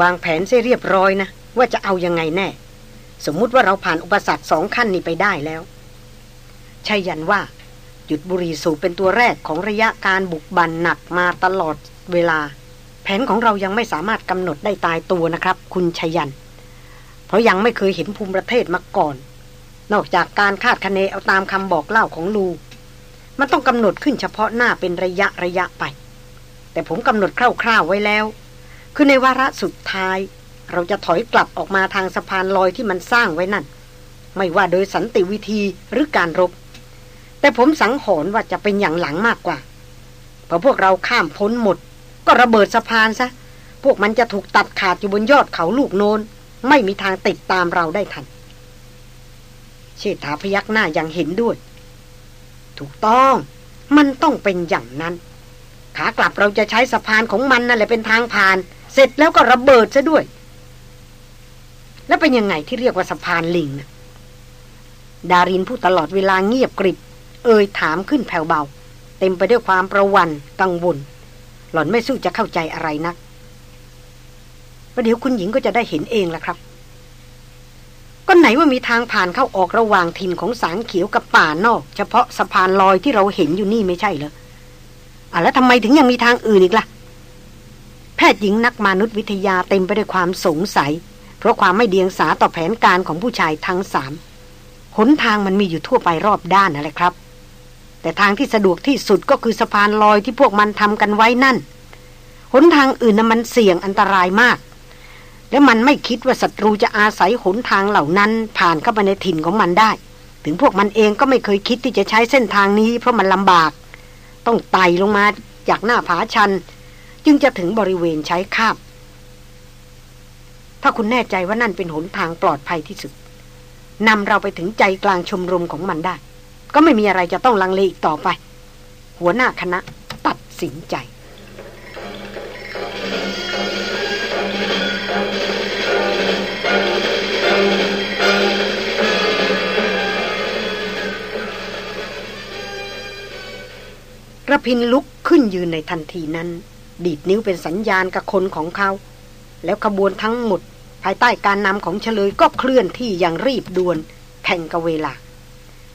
วางแผนเสียเรียบร้อยนะ ว่าจะเอายังไงแน่ สมมุติว่าเราผ่านอุปสรรคสองขั้นนี้ไปได้แล้วชัยยันว่า หยุดบุรีสูบเป็นตัวแรกของระยะการบุกบันหนักมาตลอดเวลา แผนของเรายังไม่สามารถกำหนดได้ตายตัวนะครับ คุณชัยยัน เพราะยังไม่เคยเห็นภูมิประเทศมาก่อน นอกจากการคาดคะเนเอาตามคำบอกเล่าของลู มันต้องกำหนดขึ้นเฉพาะหน้าเป็นระยะระยะไป แต่ผมกำหนดคร่าวๆไว้แล้ว คือในวาระสุดท้าย เราจะถอยกลับออกมาทางสะพานลอยที่มันสร้างไว้นั่น ไม่ว่าโดยสันติวิธีหรือการรบ แต่ผมสังหรณ์ว่าจะเป็นอย่างหลังมากกว่าพอพวกเราข้ามพ้นหมด ก็ระเบิดสะพานซะ พวกมันจะถูกตัดขาดอยู่บนยอดเขาลูกโนนไม่มีทางติดตามเราได้ทัน เชษฐาพยักหน้าอย่างเห็นด้วย ถูกต้อง มันต้องเป็นอย่างนั้น ขากลับเราจะใช้สะพานของมันนั่นแหละเป็นทางผ่าน เสร็จแล้วก็ระเบิดซะด้วย แล้วเป็นยังไงที่เรียกว่าสะพานลิงนะดารินพูดตลอดเวลาเงียบกริบ เอ่ยถามขึ้นแผ่วเบา เต็มไปด้วยความประวันกังวล หล่อนไม่สู้จะเข้าใจอะไรนักประเดี๋ยวคุณหญิงก็จะได้เห็นเองละครับ ก็ไหนว่ามีทางผ่านเข้าออกระหว่างถิ่นของสางเขียวกับป่านอก เฉพาะสะพานลอยที่เราเห็นอยู่นี่ไม่ใช่เหรออะแล้วทำไมถึงยังมีทางอื่นอีกละ่ะ แพทย์หญิงนักมนุษยวิทยาเต็มไปด้วยความสงสัย เพราะความไม่เดียงสาต่อแผนการของผู้ชายทั้งสามหนทางมันมีอยู่ทั่วไปรอบด้านอะไรครับ แต่ทางที่สะดวกที่สุดก็คือสะพานลอยที่พวกมันทำกันไว้นั่น หนทางอื่นน่ะมันเสี่ยงอันตรายมาก และมันไม่คิดว่าศัตรูจะอาศัยหนทางเหล่านั้น ผ่านเข้าไปในถิ่นของมันได้ ถึงพวกมันเองก็ไม่เคยคิดที่จะใช้เส้นทางนี้ เพราะมันลำบาก ต้องไต่ลงมาจากหน้าผาชัน จึงจะถึงบริเวณใช้คาบถ้าคุณแน่ใจว่านั่นเป็นหนทางปลอดภัยที่สุดนำเราไปถึงใจกลางชมรมของมันได้ ก็ไม่มีอะไรจะต้องลังเลอีกต่อไป หัวหน้าคณะตัดสินใจระพินลุกขึ้นยืนในทันทีนั้น ดีดนิ้วเป็นสัญญาณกับคนของเขา แล้วขบวนทั้งหมด ภายใต้การนำของเฉลยก็เคลื่อนที่อย่างรีบด่วน แข่งกับเวลา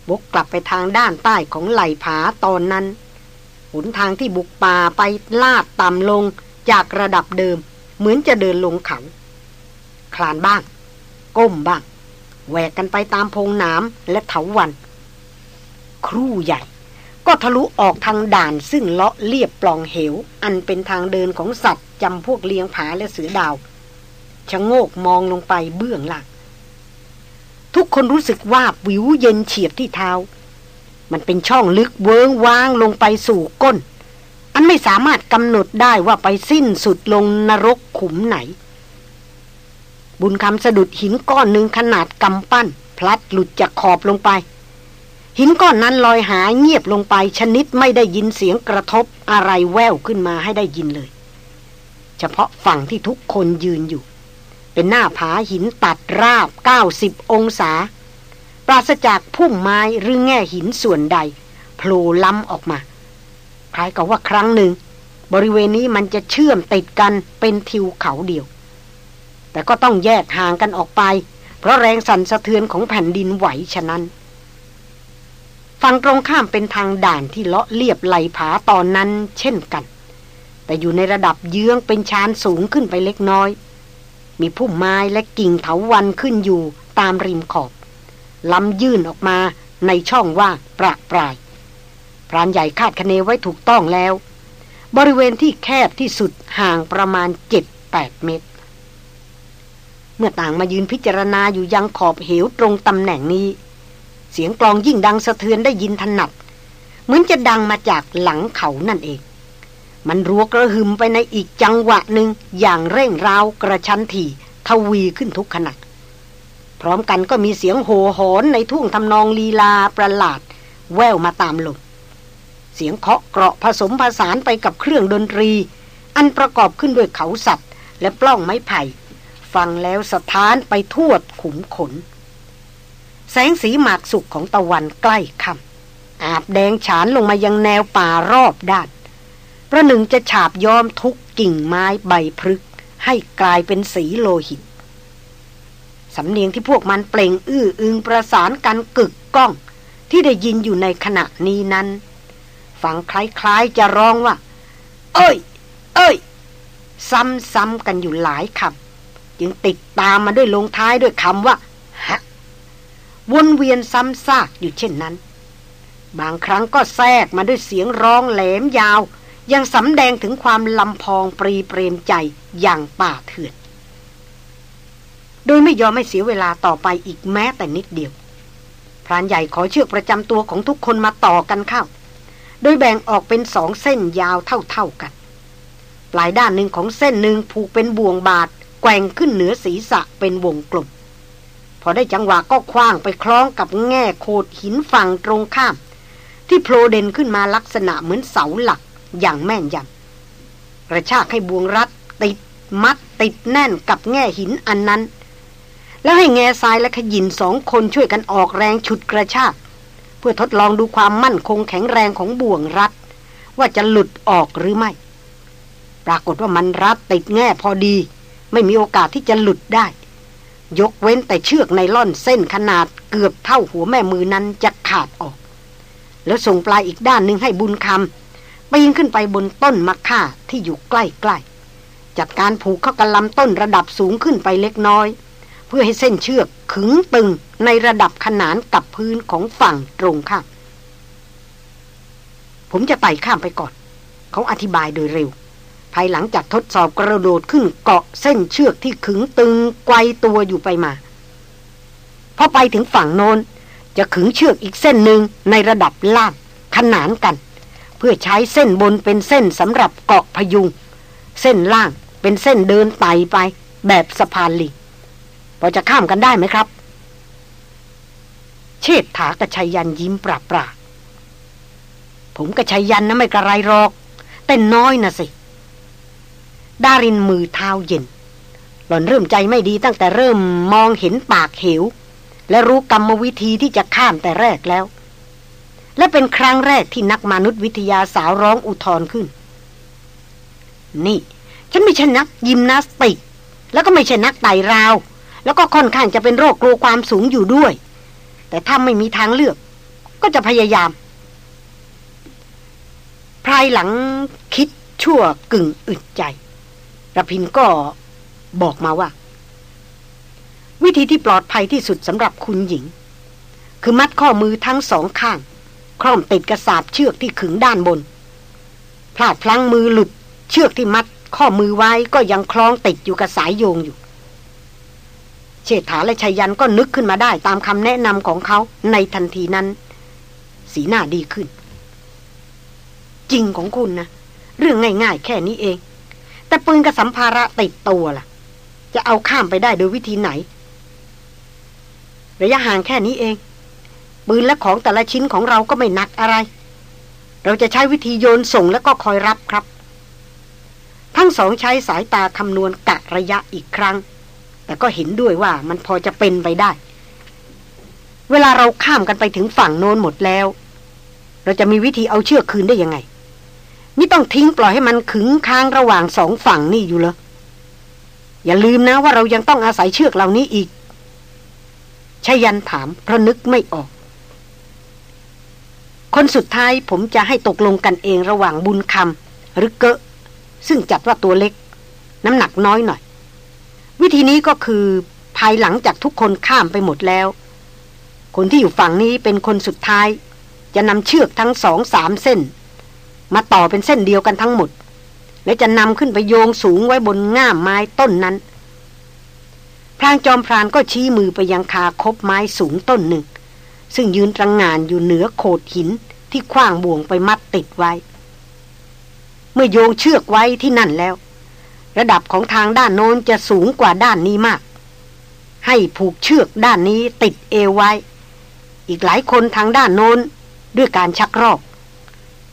บกกลับไปทางด้านใต้ของไหล่ผาตอนนั้นหนทางที่บุกป่าไปลาดต่ำลงจากระดับเดิม เหมือนจะเดินลงเขา คลานบ้าง ก้มบ้างแหวกกันไปตามพงหนามและเถาวัน ครู่ใหญ่ ก็ทะลุออกทางด่านซึ่งเลาะเลียบปล่องเหว อันเป็นทางเดินของสัตว์จำพวกเลี้ยงผาและเสือดาว ชะโงกมองลงไปเบื้องหลังทุกคนรู้สึกว่าวิวเย็นเฉียบที่เท้า มันเป็นช่องลึกเวิงว้างลงไปสู่ก้น อันไม่สามารถกำหนดได้ว่าไปสิ้นสุดลงนรกขุมไหน บุญคำสะดุดหินก้อนหนึ่งขนาดกำปั้น พลัดหลุดจากขอบลงไป หินก้อนนั้นลอยหายเงียบลงไปชนิดไม่ได้ยินเสียงกระทบอะไรแววขึ้นมาให้ได้ยินเลย เฉพาะฝั่งที่ทุกคนยืนอยู่ เป็นหน้าผาหินตัดราบ 90 องศา ปราศจากพุ่มไม้หรือแง่หินส่วนใดโผล่ล้ำออกมา คล้ายกับว่าครั้งหนึ่ง บริเวณนี้มันจะเชื่อมติดกันเป็นทิวเขาเดียว แต่ก็ต้องแยกห่างกันออกไป เพราะแรงสั่นสะเทือนของแผ่นดินไหวฉะนั้น ฝั่งตรงข้ามเป็นทางด่านที่เลาะเลียบไหลผาตอนนั้นเช่นกัน แต่อยู่ในระดับเยื้องเป็นชานสูงขึ้นไปเล็กน้อย มีพุ่มไม้และกิ่งเถาวันขึ้นอยู่ตามริมขอบล้ำยื่นออกมาในช่องว่างประปราย พรานใหญ่คาดคะเนไว้ถูกต้องแล้ว บริเวณที่แคบที่สุดห่างประมาณเจ็ดแปดเมตร เมื่อต่างมายืนพิจารณาอยู่ยังขอบเหวตรงตำแหน่งนี้ เสียงกลองยิ่งดังสะเทือนได้ยินถนัด เหมือนจะดังมาจากหลังเขานั่นเอง มันรัวกระหึมไปในอีกจังหวะหนึ่งอย่างเร่งราวกระชั้นถี่ทวีขึ้นทุกขณะพร้อมกันก็มีเสียงโห่หอนในทุ่งทำนองลีลาประหลาด แววมาตามลมเสียงเคาะเกราะผสมผสานไปกับเครื่องดนตรี อันประกอบขึ้นด้วยเขาสัตว์ และปล้องไม้ไผ่ ฟังแล้วสถานไปทั่วขุมขน แสงสีหมากสุกของตะวันใกล้ค่ำอาบแดงฉานลงมายังแนวป่ารอบด้านประหนึ่งจะฉาบย้อมทุกกิ่งไม้ใบพฤกให้กลายเป็นสีโลหิต สำเนียงที่พวกมันเปล่งอื้ออึงประสานกันกึกก้อง ที่ได้ยินอยู่ในขณะนี้นั้นฟังคล้ายๆจะร้องว่า เอ้ย เอ้ย ซ้ำๆกันอยู่หลายคำจึงติดตามมาด้วยลงท้ายด้วยคำว่าฮะ วนเวียนซ้ำซากอยู่เช่นนั้น บางครั้งก็แทรกมาด้วยเสียงร้องแหลมยาว ยังสำแดงถึงความลำพองปรีเปรมใจอย่างป่าเถื่อนโดยไม่ยอมไม่เสียเวลาต่อไปอีกแม้แต่นิดเดียว พรานใหญ่ขอเชือกประจำตัวของทุกคนมาต่อกันเข้า โดยแบ่งออกเป็นสองเส้นยาวเท่าๆกัน ปลายด้านหนึ่งของเส้นหนึ่งผูกเป็นบ่วงบาดแกว่งขึ้นเหนือศีรษะเป็นวงกลม พอได้จังหวะก็คว้างไปคล้องกับแง่โคดหินฝั่งตรงข้าม ที่โผล่เด่นขึ้นมาลักษณะเหมือนเสาหลักอย่างแม่นยำกระชากให้บวงรัดติดมัดติดแน่นกับแง่หินอันนั้น แล้วให้แง่ทรายและขยินสองคนช่วยกันออกแรงฉุดกระชากเพื่อทดลองดูความมั่นคงแข็งแรงของบ่วงรัด ว่าจะหลุดออกหรือไม่ ปรากฏว่ามันรัดติดแง่พอดี ไม่มีโอกาสที่จะหลุดได้ ยกเว้นแต่เชือกในล่อนเส้นขนาดเกือบเท่าหัวแม่มือนั้นจะขาดออก แล้วส่งปลายอีกด้านหนึ่งให้บุญคำปีนขึ้นไปบนต้นมะค่าที่อยู่ใกล้ๆจัดการผูกเข้ากับลำต้นระดับสูงขึ้นไปเล็กน้อย เพื่อให้เส้นเชือกขึงตึงในระดับขนานกับพื้นของฝั่งตรงข้ามผมจะไต่ข้ามไปก่อน เขาอธิบายโดยเร็ว ภายหลังจากทดสอบกระโดดขึ้นเกาะเส้นเชือกที่ขึงตึงไกวตัวอยู่ไปมาพอไปถึงฝั่งโน้น จะขึงเชือกอีกเส้นหนึ่งในระดับล่างขนานกัน เพื่อใช้เส้นบนเป็นเส้นสำหรับเกาะพยุง เส้นล่างเป็นเส้นเดินไต่ไป แบบสะพานลิงพอจะข้ามกันได้ไหมครับ เชิดถากระชัยยันยิ้มปราบปราผมกระชัยยันนะไม่กระไรหรอก แต่น้อยนะสิ ดารินมือเท้าเย็น หล่อนเริ่มใจไม่ดีตั้งแต่เริ่มมองเห็นปากเหว และรู้กรรมวิธีที่จะข้ามแต่แรกแล้ว และเป็นครั้งแรกที่นักมนุษยวิทยาสาวร้องอุทธรขึ้น นี่ ฉันไม่ใช่นักยิมนาสติก แล้วก็ไม่ใช่นักไต่ราว แล้วก็ค่อนข้างจะเป็นโรคกลัวความสูงอยู่ด้วย แต่ถ้าไม่มีทางเลือก ก็จะพยายามภายหลังคิดชั่วกึ่งอึดใจ ระพินก็บอกมาว่า วิธีที่ปลอดภัยที่สุดสำหรับคุณหญิง คือมัดข้อมือทั้งสองข้าง คล้องติดกระสาบเชือกที่ขึงด้านบน พลาดพลั้งมือหลุด เชือกที่มัด ข้อมือไว้ก็ยังคล้องติดอยู่กับสายโยงอยู่ เชษฐาและชัยยันก็นึกขึ้นมาได้ตามคำแนะนำของเขาในทันทีนั้น สีหน้าดีขึ้น จริงของคุณนะเรื่องง่ายๆ แค่นี้เอง แต่ปืนกับสัมภาระติดตัวล่ะ จะเอาข้ามไปได้โดยวิธีไหน ระยะห่างแค่นี้เอง ปืนและของแต่ละชิ้นของเราก็ไม่หนักอะไร เราจะใช้วิธีโยนส่งแล้วก็คอยรับครับ ทั้งสองใช้สายตาคำนวณกะระยะอีกครั้ง แต่ก็เห็นด้วยว่ามันพอจะเป็นไปได้ เวลาเราข้ามกันไปถึงฝั่งโน้นหมดแล้ว เราจะมีวิธีเอาเชือกคืนได้ยังไง นี่ต้องทิ้งปล่อยให้มันขึงค้างระหว่างสองฝั่งนี่อยู่เลยอย่าลืมนะว่าเรายังต้องอาศัยเชือกเหล่านี้อีกชยันถามเพราะนึกไม่ออก คนสุดท้ายผมจะให้ตกลงกันเองระหว่างบุญคำหรือเกะซึ่งจัดว่าตัวเล็ก น้ำหนักน้อยหน่อย วิธีนี้ก็คือภายหลังจากทุกคนข้ามไปหมดแล้ว คนที่อยู่ฝั่งนี้เป็นคนสุดท้าย จะนำเชือกทั้งสองสามเส้น มาต่อเป็นเส้นเดียวกันทั้งหมด และจะนำขึ้นไปโยงสูงไว้บนง่ามไม้ต้นนั้น พรางจอมพรานก็ชี้มือไปยังคาคบไม้สูงต้นหนึ่ง ซึ่งยืนตระงงานอยู่เหนือโขดหินที่คว้างบ่วงไปมัดติดไว้ เมื่อโยงเชือกไว้ที่นั่นแล้ว ระดับของทางด้านโน้นจะสูงกว่าด้านนี้มาก ให้ผูกเชือกด้านนี้ติดเอวไว้ อีกหลายคนทางด้านโน้นด้วยการชักรอก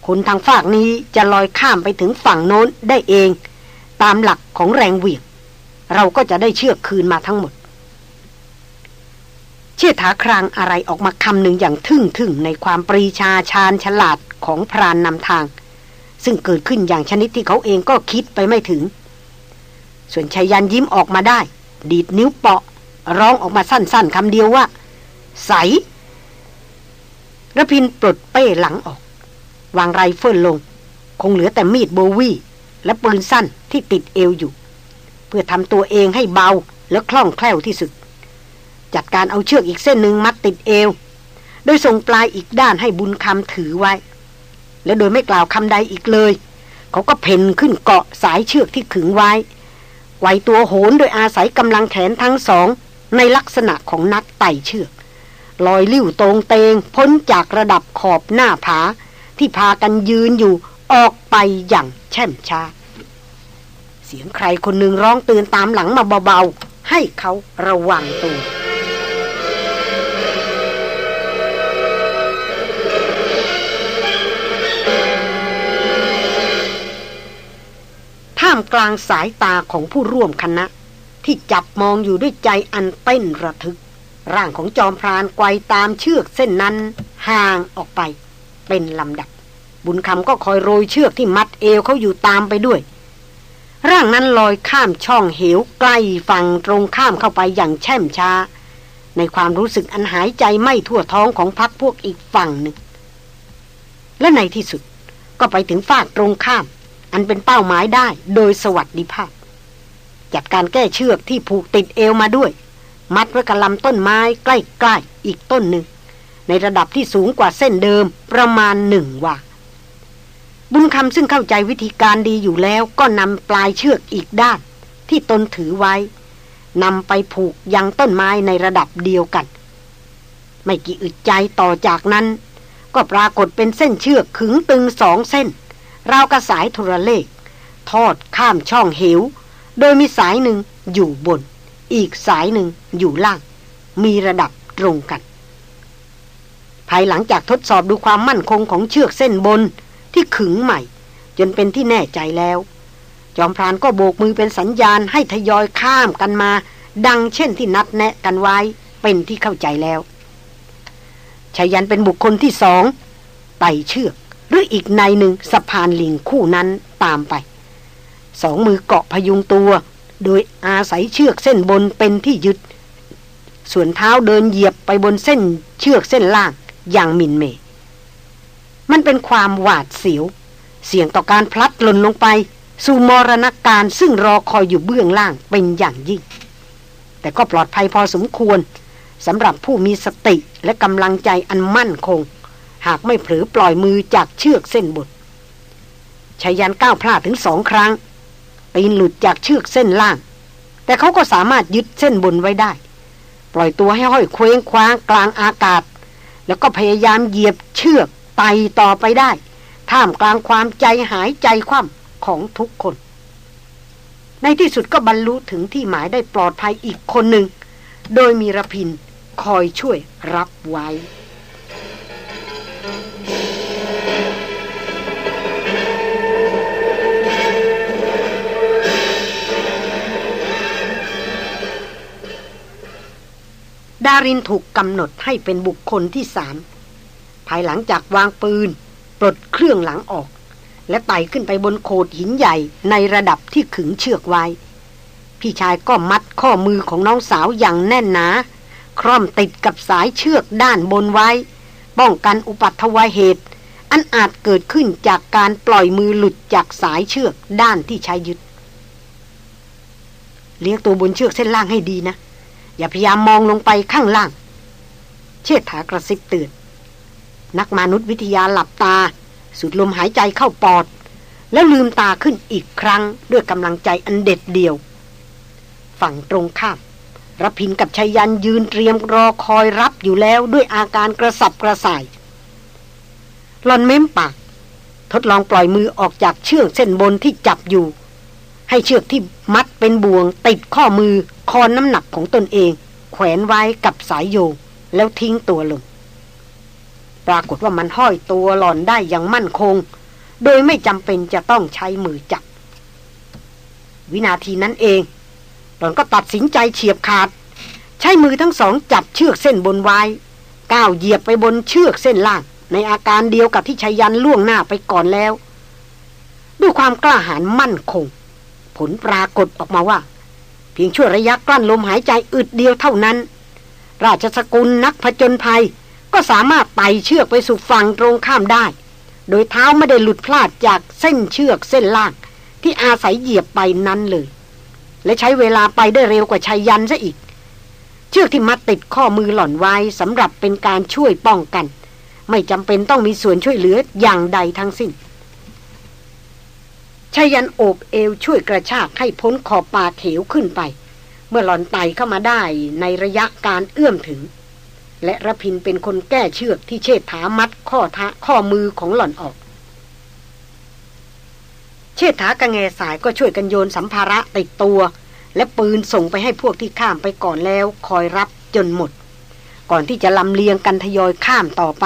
คนทางฝากนี้จะลอยข้ามไปถึงฝั่งโน้นได้เอง ตามหลักของแรงเหวี่ยง เราก็จะได้เชือกคืนมาทั้งหมด เชื่อถาครางอะไรออกมาคำหนึ่งอย่างทึ่งทึ่งในความปรีชาชาญฉลาดของพรานนำทาง ซึ่งเกิดขึ้นอย่างชนิดที่เขาเองก็คิดไปไม่ถึง ส่วนชายันยิ้มออกมาได้ ดีดนิ้วเปาะ ร้องออกมาสั้นๆคำเดียวว่า ใสระพินปลดเป้หลังออก วางไรเฟิลลง คงเหลือแต่มีดโบวีและปืนสั้นที่ติดเอวอยู่ เพื่อทำตัวเองให้เบาและคล่องแคล่วที่สุด จัดการเอาเชือกอีกเส้นหนึ่งมัดติดเอว โดยส่งปลายอีกด้านให้บุญคำถือไว้ และโดยไม่กล่าวคำใดอีกเลย เขาก็เพ่นขึ้นเกาะสายเชือกที่ขึงไว้ไวตัวโหนโดยอาศัยกำลังแขนทั้งสอง ในลักษณะของนักไต่เชือกลอยลิ้วตรงเตงพ้นจากระดับขอบหน้าผา ที่พากันยืนอยู่ออกไปอย่างแช่มช้า เสียงใครคนหนึ่งร้องเตือนตามหลังมาเบาๆ ให้เขาระวังตัวท่ามกลางสายตาของผู้ร่วมคณะ ที่จับมองอยู่ด้วยใจอันเต้นระทึก ร่างของจอมพรานไกวตามเชือกเส้นนั้นห่างออกไป เป็นลำดับ บุญคำก็คอยโรยเชือกที่มัดเอวเขาอยู่ตามไปด้วย ร่างนั้นลอยข้ามช่องเหวใกล้ฝั่งตรงข้ามเข้าไปอย่างแช่มช้า ในความรู้สึกอันหายใจไม่ทั่วท้องของพักพวกอีกฝั่งหนึ่ง และในที่สุดก็ไปถึงฝากตรงข้าม อันเป็นเป้าหมายได้โดยสวัสดิภาพ จัดการแก้เชือกที่ผูกติดเอวมาด้วย มัดไว้กับลำต้นไม้ใกล้ๆอีกต้นหนึ่ง ในระดับที่สูงกว่าเส้นเดิมประมาณหนึ่งว่า บุญคำซึ่งเข้าใจวิธีการดีอยู่แล้วก็นำปลายเชือกอีกด้าน ที่ตนถือไว้นำไปผูกยังต้นไม้ในระดับเดียวกัน ไม่กี่อึดใจต่อจากนั้น ก็ปรากฏเป็นเส้นเชือกขึงตึงสองเส้น ราวกระสายโทรเลข ทอดข้ามช่องเหว โดยมีสายหนึ่งอยู่บน อีกสายหนึ่งอยู่ล่าง มีระดับตรงกัน ภายหลังจากทดสอบดูความมั่นคงของเชือกเส้นบนที่ขึงใหม่ จนเป็นที่แน่ใจแล้ว จอมพรานก็โบกมือเป็นสัญญาณให้ทยอยข้ามกันมา ดังเช่นที่นัดแนะกันไว้เป็นที่เข้าใจแล้วชายันเป็นบุคคลที่สองไต่เชือก หรืออีกในหนึ่งสะพานลิงคู่นั้นตามไป สองมือเกาะพยุงตัว โดยอาศัยเชือกเส้นบนเป็นที่ยึด ส่วนเท้าเดินเหยียบไปบนเส้นเชือกเส้นล่าง อย่างมินเม มันเป็นความหวาดเสียว เสี่ยงต่อการพลัดหล่นลงไป สู่มรณการซึ่งรอคอยอยู่เบื้องล่างเป็นอย่างยิ่ง แต่ก็ปลอดภัยพอสมควรสำหรับผู้มีสติและกำลังใจอันมั่นคง หากไม่เผลอปล่อยมือจากเชือกเส้นบนชายันก้าวพลาดถึงสองครั้งตีนหลุดจากเชือกเส้นล่าง แต่เขาก็สามารถยึดเส้นบนไว้ได้ ปล่อยตัวให้ห้อยเคว้งคว้างกลางอากาศ แล้วก็พยายามเหยียบเชือกไต่ต่อไปได้ ท่ามกลางความใจหายใจคว่ำของทุกคน ในที่สุดก็บรรลุถึงที่หมายได้ปลอดภัยอีกคนหนึ่ง โดยมีระพินคอยช่วยรับไว้ ดารินถูกกำหนดให้เป็นบุคคลที่สาม ภายหลังจากวางปืน ปลดเครื่องหลังออก และไต่ขึ้นไปบนโขดหินใหญ่ในระดับที่ขึงเชือกไว้ พี่ชายก็มัดข้อมือของน้องสาวอย่างแน่นหนา คร่อมติดกับสายเชือกด้านบนไว้ ป้องกันอุปัตวเหตุ อันอาจเกิดขึ้นจากการปล่อยมือหลุดจากสายเชือกด้านที่ใช้ยึด เลี้ยงตัวบนเชือกเส้นล่างให้ดีนะ อย่าพยายามมองลงไปข้างล่าง เชิดถากระซิบเตือนนักมนุษยวิทยาหลับตา สูดลมหายใจเข้าปอด แล้วลืมตาขึ้นอีกครั้งด้วยกำลังใจอันเด็ดเดี่ยว ฝั่งตรงข้ามรพินกับชายันยืนเตรียมรอคอยรับอยู่แล้วด้วยอาการกระสับกระส่ายหลอนเม้มปากทดลองปล่อยมือออกจากเชือกเส้นบนที่จับอยู่ ให้เชือกที่มัดเป็นบ่วงติดข้อมือ คอนน้ำหนักของตนเอง แขวนไว้กับสายโยงแล้วทิ้งตัวลง ปรากฏว่ามันห้อยตัวหล่อนได้อย่างมั่นคง โดยไม่จำเป็นจะต้องใช้มือจับ วินาทีนั้นเอง หล่อนก็ตัดสินใจเฉียบขาด ใช้มือทั้งสองจับเชือกเส้นบนไว้ก้าวเหยียบไปบนเชือกเส้นล่าง ในอาการเดียวกับที่ชายันล่วงหน้าไปก่อนแล้ว ด้วยความกล้าหาญมั่นคงพลปรากฏออกมาว่า พียงช่วระยะกลั้นลมหายใจอึดเดียวเท่านั้น ราชสกุลนักผจญภัย ก็สามารถไต่เชือกไปสู่ฝั่งตรงข้ามได้ โดยเท้าไม่ได้หลุดพลาดจากเส้นเชือกเส้นล่าง ที่อาศัยเหยียบไปนั้นเลย และใช้เวลาไปได้เร็วกว่าชายยันซะอีก เชือกที่มัดติดข้อมือหล่อนไว้สำหรับเป็นการช่วยป้องกัน ไม่จำเป็นต้องมีส่วนช่วยเหลืออย่างใดทั้งสิ้น ชายันโอบเอวช่วยกระชากให้พ้นขอบปาเขวขึ้นไป เมื่อหลอนไตเข้ามาได้ในระยะการเอื้อมถึง และระพินเป็นคนแก้เชือกที่เชิดถามัดข้อทะข้อมือของหล่อนออก เชิดถากระแงสายก็ช่วยกันโยนสัมภาระติดตัว และปืนส่งไปให้พวกที่ข้ามไปก่อนแล้วคอยรับจนหมด ก่อนที่จะลำเลียงกันทยอยข้ามต่อไป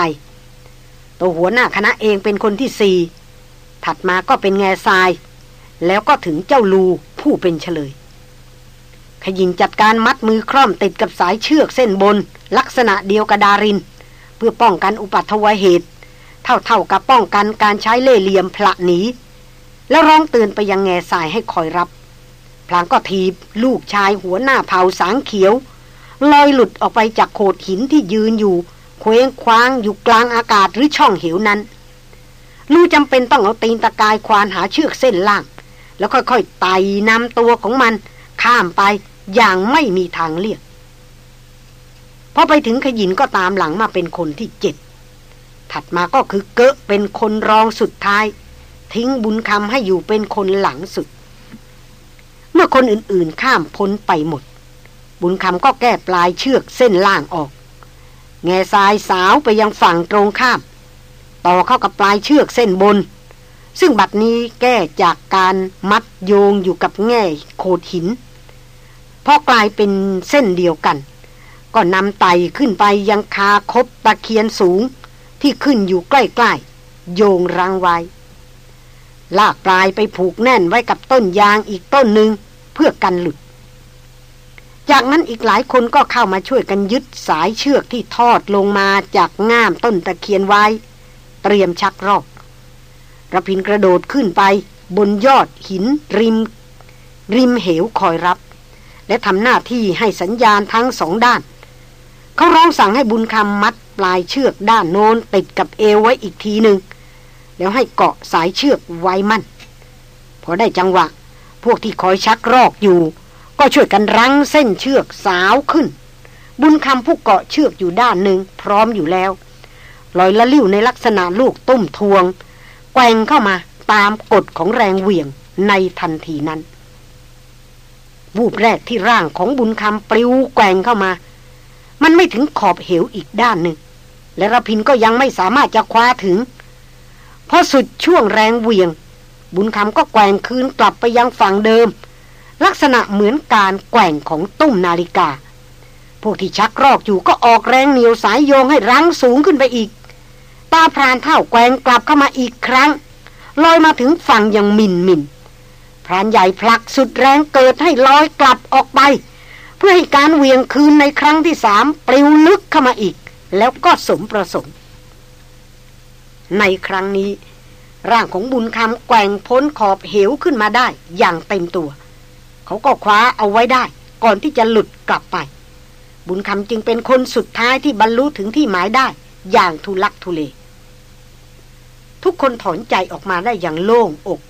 ตัวหัวหน้าคณะเองเป็นคนที่สี่ ถัดมาก็เป็นแง่ทราย แล้วก็ถึงเจ้าลูผู้เป็นเฉลย ขยินจัดการมัดมือคล่อมติดกับสายเชือกเส้นบน ลักษณะเดียวกับดาริน เพื่อป้องกันอุปัตวเหตุ เท่าๆกับป้องกันการใช้เล่เหลี่ยมพละหนีแล้วร้องเตือนไปยังแง่ทรายให้คอยรับ พลางก็ทีบลูกชายหัวหน้าเผาสางเขียวลอยหลุดออกไปจากโขดหินที่ยืนอยู่ เคว้งคว้างอยู่กลางอากาศหรือช่องเหวนั้น ลูจำเป็นต้องเอาตีนตะกายควานหาเชือกเส้นล่าง แล้วค่อยๆไต่นำตัวของมัน ข้ามไปอย่างไม่มีทางเลี่ยงพอไปถึงขยินก็ตามหลังมาเป็นคนที่เจ็ดถัดมาก็คือเกะเป็นคนรองสุดท้าย ทิ้งบุญคำให้อยู่เป็นคนหลังสุด เมื่อคนอื่นๆข้ามพ้นไปหมด บุญคำก็แก้ปลายเชือกเส้นล่างออก แง่ทรายสาวไปยังฝั่งตรงข้าม ต่อเข้ากับปลายเชือกเส้นบน ซึ่งบัดนี้แก้จากการมัดโยงอยู่กับแง่โขดหินพอกลายเป็นเส้นเดียวกัน ก็นำไตขึ้นไปยังคาคบตะเคียนสูงที่ขึ้นอยู่ใกล้ๆ โยงรังไว้ ลากปลายไปผูกแน่นไว้กับต้นยางอีกต้นหนึ่งเพื่อกันหลุด จากนั้นอีกหลายคนก็เข้ามาช่วยกันยึดสายเชือกที่ทอดลงมาจากง่ามต้นตะเคียนไว้ เตรียมชักรอกระพินกระโดดขึ้นไป บนยอดหิน ริม ริมเหวคอยรับ และทำหน้าที่ให้สัญญาณทั้งสองด้าน เขาร้องสั่งให้บุญคำมัดปลายเชือกด้านโน้นติดกับเอวไว้อีกทีหนึ่งแล้วให้เกาะสายเชือกไว้มั่น พอได้จังหวะ พวกที่คอยชักรอกอยู่ ก็ช่วยกันรั้งเส้นเชือกสาวขึ้น บุญคำผู้เกาะเชือกอยู่ด้านหนึ่งพร้อมอยู่แล้ว ลอยละลิ้วในลักษณะลูกตุ้มทวง แกว่งเข้ามาตามกฎของแรงเหวี่ยงในทันทีนั้นวูบแรกที่ร่างของบุญคำปลิวแกว่งเข้ามา มันไม่ถึงขอบเหวอีกด้านหนึ่ง และระพินก็ยังไม่สามารถจะคว้าถึงพอสุดช่วงแรงเหวี่ยง บุญคำก็แกว่งคืนกลับไปยังฝั่งเดิม ลักษณะเหมือนการแกว่งของตุ้มนาฬิกา พวกที่ชักรอกอยู่ก็ออกแรงเหนียวสายโยงให้รั้งสูงขึ้นไปอีก ตาพรานเท่าแกงกลับเข้ามาอีกครั้ง ลอยมาถึงฝั่งอย่างมินมินพรานใหญ่ผลักสุดแรงเกิดให้ลอยกลับออกไป เพื่อให้การเวียงคืนในครั้งที่สามปลิวลึกเข้ามาอีก แล้วก็สมประสงค์ ในครั้งนี้ ร่างของบุญคำแกว่งพ้นขอบเหวขึ้นมาได้อย่างเต็มตัว เขาก็คว้าเอาไว้ได้ ก่อนที่จะหลุดกลับไป บุญคำจึงเป็นคนสุดท้ายที่บรรลุถึงที่หมายได้อย่างทุลักทุเล ทุกคนถอนใจออกมาได้อย่างโล่งอก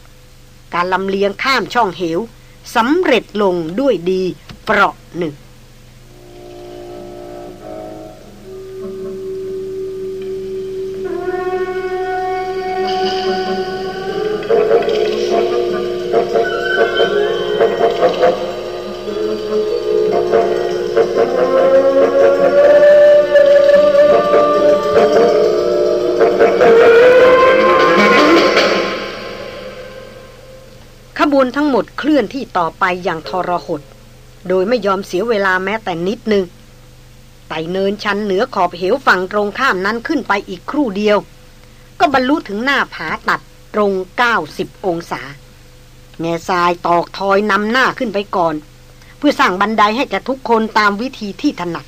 การลำเลียงข้ามช่องเหวสำเร็จลงด้วยดีเปราะหนึ่งบ ที่ต่อไปอย่างทรหด โดยไม่ยอมเสียเวลาแม้แต่นิดนึงไต่เนินชันเหนือขอบเหวฝั่งตรงข้ามนั้นขึ้นไปอีกครู่เดียว ก็บรรลุถึงหน้าผาตัดตรง 90 องศาแง่ทรายตอกทอยนำหน้าขึ้นไปก่อน เพื่อสร้างบันไดให้แก่ทุกคนตามวิธีที่ถนัด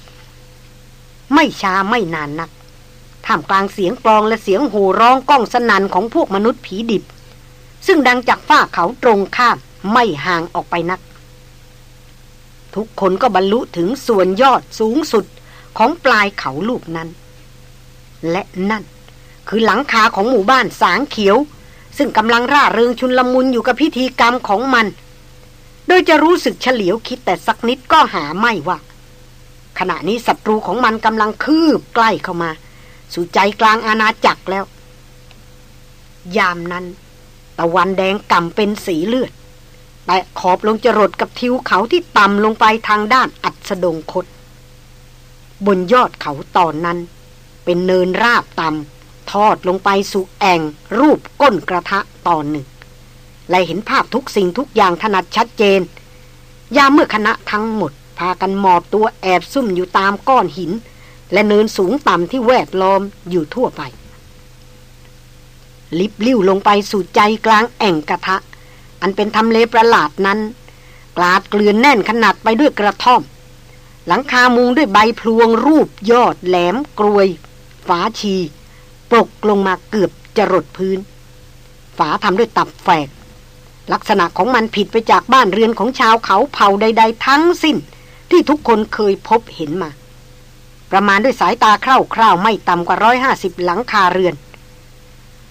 ไม่ช้าไม่นานนักท่ามกลางเสียงกลองและเสียงโห่ร้องก้องสนั่นของพวกมนุษย์ผีดิบ ซึ่งดังจากฝ้าเขาตรงข้าม ไม่ห่างออกไปนัก ทุกคนก็บรรลุถึงส่วนยอดสูงสุดของปลายเขาลูกนั้น และนั่นคือหลังคาของหมู่บ้านสางเขียว ซึ่งกำลังร่าเริงชุนลมุนอยู่กับพิธีกรรมของมัน โดยจะรู้สึกเฉลียวคิดแต่สักนิดก็หาไม่ว่า ขณะนี้ศัตรูของมันกำลังคืบใกล้เข้ามา สู่ใจกลางอาณาจักรแล้ว ยามนั้น ตะวันแดงก่ำเป็นสีเลือด แตะขอบลงจรดกับทิวเขาที่ต่ำลงไปทางด้านอัดสดงคต บนยอดเขาตอนนั้น เป็นเนินราบต่ำทอดลงไปสู่แอ่งรูปก้นกระทะตอนหนึ่ง และเห็นภาพทุกสิ่งทุกอย่างถนัดชัดเจน ยามเมื่อคณะทั้งหมด พากันหมอบตัวแอบซุ่มอยู่ตามก้อนหิน และเนินสูงต่ำที่แวดล้อมอยู่ทั่วไป ลิบลิ้วลงไปสู่ใจกลางแอ่งกระทะ อันเป็นทำเลประหลาดนั้นกลาดเกลื่อนแน่นขนาดไปด้วยกระท่อม หลังคามุงด้วยใบพลวงรูปยอดแหลมกรวย ฝาชี ปกลงมาเกือบจะรดพื้น ฝาทำด้วยตับแฝก ลักษณะของมันผิดไปจากบ้านเรือนของชาวเขาเผ่าใด ๆ ทั้งสิ้น ที่ทุกคนเคยพบเห็นมา ประมาณด้วยสายตาคร่าวๆไม่ต่ำกว่าร้อยห้าสิบหลังคาเรือน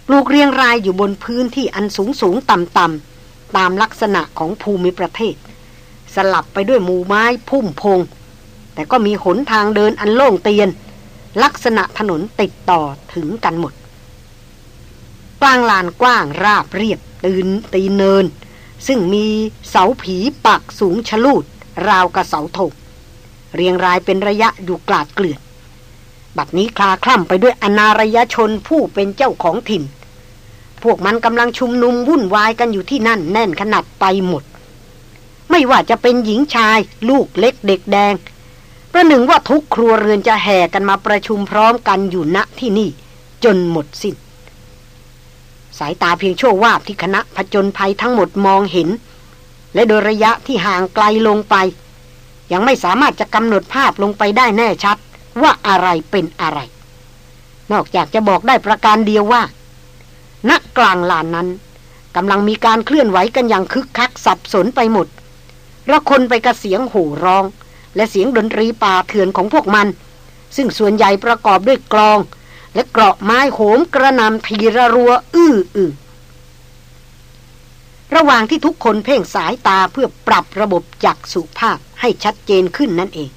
ปลูกเรียงรายอยู่บนพื้นที่อันสูงสูงต่ำต่ำ ตามลักษณะของภูมิประเทศ สลับไปด้วยหมู่ไม้พุ่มพง แต่ก็มีหนทางเดินอันโล่งเตียน ลักษณะถนนติดต่อถึงกันหมดกลางลานกว้างราบเรียบตื่นตีเนิน ซึ่งมีเสาผีปักสูงชะลูด ราวกับเสาถกเรียงรายเป็นระยะอยู่กลาดเกลื่อน บัดนี้คลาคล่ำไปด้วยอนารยชนผู้เป็นเจ้าของถิ่น พวกมันกำลังชุมนุมวุ่นวายกันอยู่ที่นั่นแน่นขนาดไปหมด ไม่ว่าจะเป็นหญิงชาย ลูกเล็กเด็กแดง ประหนึ่งว่าทุกครัวเรือนจะแห่กันมาประชุมพร้อมกันอยู่ณที่นี่ จนหมดสิน้น สายตาเพียงชั่ววาบที่คณะผจญภัยทั้งหมดมองเห็น และโดยระยะที่ห่างไกลลงไป ยังไม่สามารถจะกำหนดภาพลงไปได้แน่ชัดว่าอะไรเป็นอะไร นอกจากจะบอกได้ประการเดียวว่า ณกลางลานนั้นกำลังมีการเคลื่อนไหวกันอย่างคึกคักสับสนไปหมดระคนไปกระเสียงโห่ร้อง และเสียงดนตรีป่าเถื่อนของพวกมัน ซึ่งส่วนใหญ่ประกอบด้วยกลอง และเกราะไม้โหมกระนำทีระรัวอื้ออือระหว่างที่ทุกคนเพ่งสายตาเพื่อปรับระบบจักสุภาพให้ชัดเจนขึ้นนั่นเอง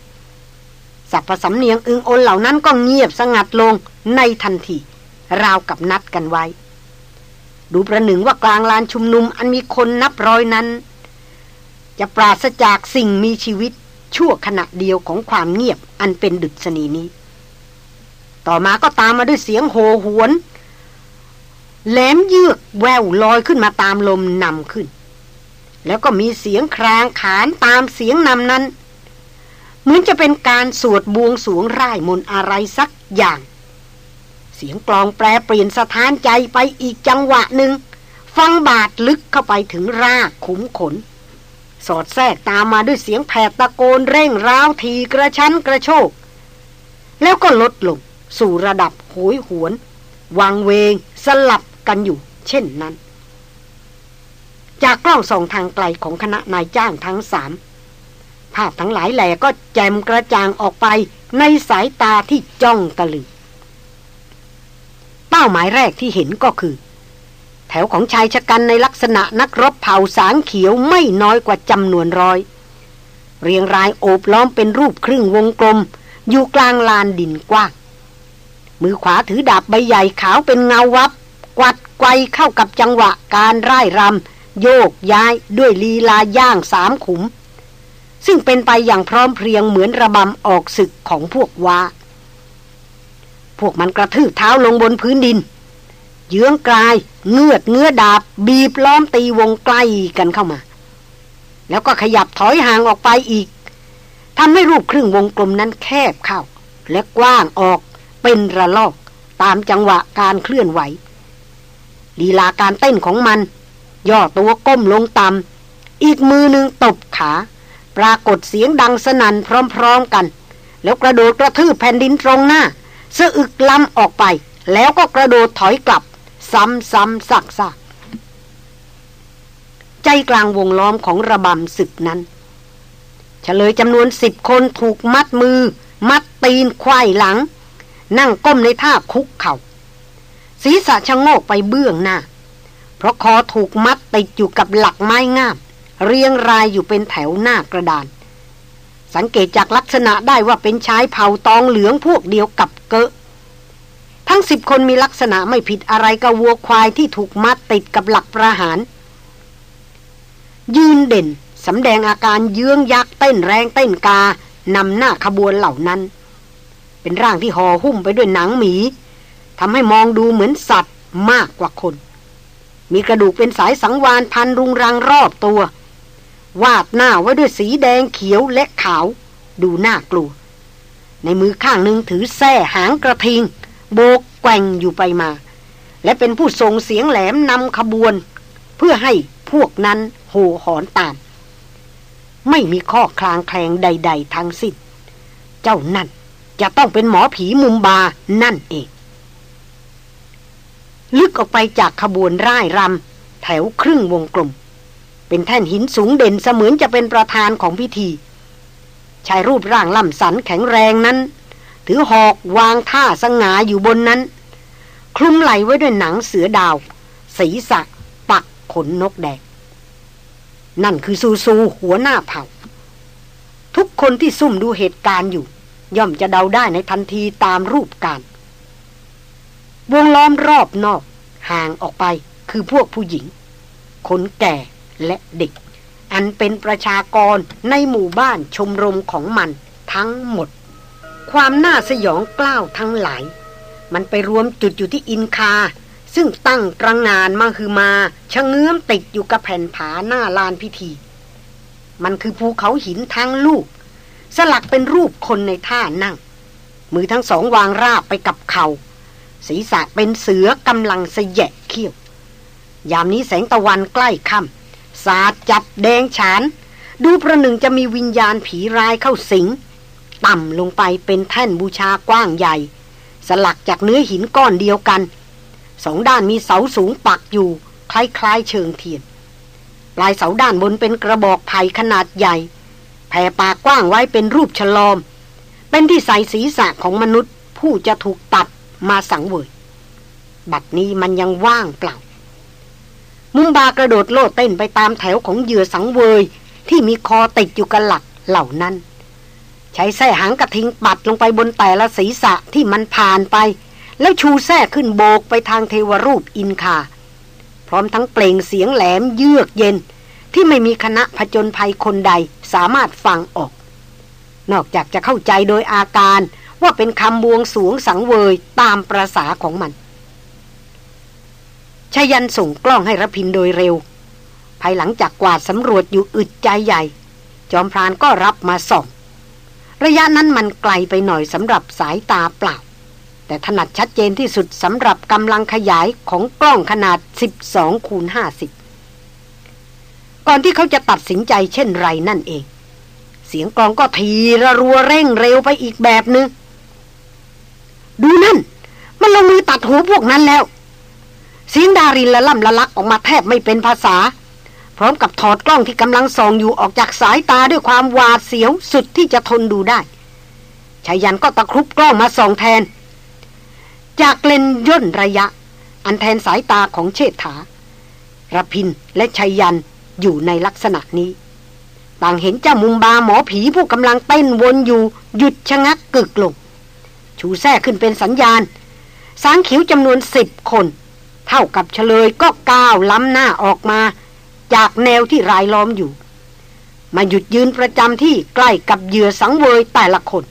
สัพพสำเนียงอึงโอนเหล่านั้นก็เงียบสงัดลงในทันที ราวกับนัดกันไว้ ดูประหนึ่งว่ากลางลานชุมนุมอันมีคนนับร้อยนั้น จะปราศจากสิ่งมีชีวิตชั่วขณะเดียวของความเงียบอันเป็นดุษณีนี้ ต่อมาก็ตามมาด้วยเสียงโหหวน แหลมเยือกแววลอยขึ้นมาตามลมนำขึ้น แล้วก็มีเสียงครางขานตามเสียงนำนั้น เหมือนจะเป็นการสวดบวงสวงร่ายมนอะไรสักอย่าง เสียงกลองแปรเปลี่ยนสถานใจไปอีกจังหวะหนึ่ง ฟังบาดลึกเข้าไปถึงรากขุมขน สอดแทรกตามมาด้วยเสียงแผดตะโกนเร่งร้าวทีกระชั้นกระโชก แล้วก็ลดลงสู่ระดับโหยหวน วางเวงสลับกันอยู่ เช่นนั้น จากกล้องส่องทางไกลของคณะนายจ้างทั้งสามภาพทั้งหลายแหล่ก็แจมกระจ่างออกไปในสายตาที่จ้องตะลึง เป้าหมายแรกที่เห็นก็คือ แถวของชายชะกันในลักษณะนักรบเผ่าสางเขียวไม่น้อยกว่าจำนวนร้อย เรียงรายโอบล้อมเป็นรูปครึ่งวงกลม อยู่กลางลานดินกว้าง มือขวาถือดาบใบใหญ่ขาวเป็นเงาวับ กวัดไกวเข้ากับจังหวะการร่ายรำโยกย้ายด้วยลีลาย่างสามขุม ซึ่งเป็นไปอย่างพร้อมเพรียงเหมือนระบำออกศึกของพวกวา พวกมันกระทืบเท้าลงบนพื้นดิน เยื้องกลาย เงือดเงื้อดาบ บีบล้อมตีวงใกล้กันเข้ามา แล้วก็ขยับถอยห่างออกไปอีกทำให้รูปครึ่งวงกลมนั้นแคบเข้า และกว้างออกเป็นระลอกตามจังหวะการเคลื่อนไหวลีลาการเต้นของมัน ย่อตัวก้มลงต่ำอีกมือหนึ่งตบขา ปรากฏเสียงดังสนั่นพร้อมๆกัน แล้วกระโดดกระทืบแผ่นดินตรงหน้า สะอึกล้ำออกไป แล้วก็กระโดดถอยกลับ ซ้ำซ้ำซักซักใจกลางวงล้อมของระบำศึกนั้นเฉลยจำนวนสิบคนถูกมัดมือ มัดตีนควายหลัง นั่งก้มในท่าคุกเขา่าศีรษะชะโงกไปเบื้องหน้า เพราะคอถูกมัดติดอยู่กับหลักไม้งาม เรียงรายอยู่เป็นแถวหน้ากระดาน สังเกตจากลักษณะได้ว่าเป็นชายเผ่าตองเหลืองพวกเดียวกับเกะ ทั้งสิบคนมีลักษณะไม่ผิดอะไรกับวัวควายที่ถูกมัดติดกับหลักประหาร ยืนเด่นสำแดงอาการเยื้องยักเต้นแรงเต้นกานำหน้าขบวนเหล่านั้น เป็นร่างที่ห่อหุ้มไปด้วยหนังหมีทำให้มองดูเหมือนสัตว์มากกว่าคน มีกระดูกเป็นสายสังวานพันรุงรังรอบตัว วาดหน้าไว้ด้วยสีแดงเขียวและขาว ดูน่ากลัว ในมือข้างหนึ่งถือแส้หางกระทิง โบกแกว่งอยู่ไปมา และเป็นผู้ส่งเสียงแหลมนำขบวน เพื่อให้พวกนั้นโห่หอนตาม ไม่มีข้อคลางแคลงใด ๆ ทั้งสิ้นเจ้านั่นจะต้องเป็นหมอผีมุมบานั่นเอง ลึกออกไปจากขบวนร่ายรำแถวครึ่งวงกลม เป็นแท่นหินสูงเด่นเสมือนจะเป็นประธานของพิธี ชายรูปร่างล่ำสันแข็งแรงนั้น ถือหอกวางท่าสง่าอยู่บนนั้น คลุมไหลไว้ด้วยหนังเสือดาวศีรษะปักขนนกแดงนั่นคือซูซูหัวหน้าเผ่า ทุกคนที่ซุ่มดูเหตุการณ์อยู่ ย่อมจะเดาได้ในทันทีตามรูปการ วงล้อมรอบนอก ห่างออกไปคือพวกผู้หญิง คนแก่ และเด็ก อันเป็นประชากรในหมู่บ้านชมรมของมันทั้งหมด ความน่าสยองกล้าวทั้งหลาย มันไปรวมจุดอยู่ที่อินคา ซึ่งตั้งตระงงานมาคือมาชะเงื้อมติดอยู่กับแผ่นผาหน้าลานพิธี มันคือภูเขาหินทั้งลูก สลักเป็นรูปคนในท่านั่ง มือทั้งสองวางราบไปกับเขา่าศีรษะเป็นเสือกำลังเสยะเขี้ยว ยามนี้แสงตะวันใกล้ค่ำ สาดจับแดงฉาน ดูประหนึ่งจะมีวิญญาณผีร้ายเข้าสิง ต่ำลงไปเป็นแท่นบูชากว้างใหญ่ สลักจากเนื้อหินก้อนเดียวกัน สองด้านมีเสาสูงปักอยู่ คล้ายๆเชิงเทียนปลายเสาด้านบนเป็นกระบอกไผ่ขนาดใหญ่ แผ่ปากกว้างไว้เป็นรูปฉลอม เป็นที่ใส่ศีรษะของมนุษย์ผู้จะถูกตัดมาสังเวย บัดนี้มันยังว่างเปล่า มุมบากระโดดโลดเต้นไปตามแถวของเหยื่อสังเวย ที่มีคอติดอยู่กับหลักเหล่านั้น ใช้แส้หางกระทิงปัดลงไปบนแต่ละศีรษะที่มันผ่านไป แล้วชูแส้ขึ้นโบกไปทางเทวรูปอินคา พร้อมทั้งเปล่งเสียงแหลมเยือกเย็น ที่ไม่มีคณะผจญภัยคนใดสามารถฟังออก นอกจากจะเข้าใจโดยอาการว่าเป็นคำบวงสวงสังเวยตามประษาของมัน ชายันส่งกล้องให้รพินโดยเร็ว ภายหลังจากกวาดสำรวจอยู่อึดใจใหญ่ จอมพรานก็รับมาส่อง ระยะนั้นมันไกลไปหน่อยสำหรับสายตาเปล่า แต่ถนัดชัดเจนที่สุดสำหรับกำลังขยายของกล้องขนาด 12 คูณ 50 ก่อนที่เขาจะตัดสินใจเช่นไรนั่นเอง เสียงกลองก็ทีระรัวเร่งเร็วไปอีกแบบนึงดูนั่น มันลงมือตัดหูพวกนั้นแล้ว เสียงดารินละล่ำละลักออกมาแทบไม่เป็นภาษา พร้อมกับถอดกล้องที่กำลังส่องอยู่ออกจากสายตาด้วยความหวาดเสียวสุดที่จะทนดูได้ชายันก็ตะครุบกล้องมาส่องแทน จากเลนย่นระยะ อันแทนสายตาของเชษฐาระพินและชัยยันอยู่ในลักษณะนี้ ต่างเห็นเจ้ามุมบาหมอผีผู้กำลังเต้นวนอยู่หยุดชะงักกึกลง ชูแท้ขึ้นเป็นสัญญาณ สางขิวจำนวนสิบคน เท่ากับเฉลยก็ก้าวล้ำหน้าออกมา จากแนวที่รายล้อมอยู่ มาหยุดยืนประจำที่ใกล้กับเหยื่อสังเวยแต่ละคน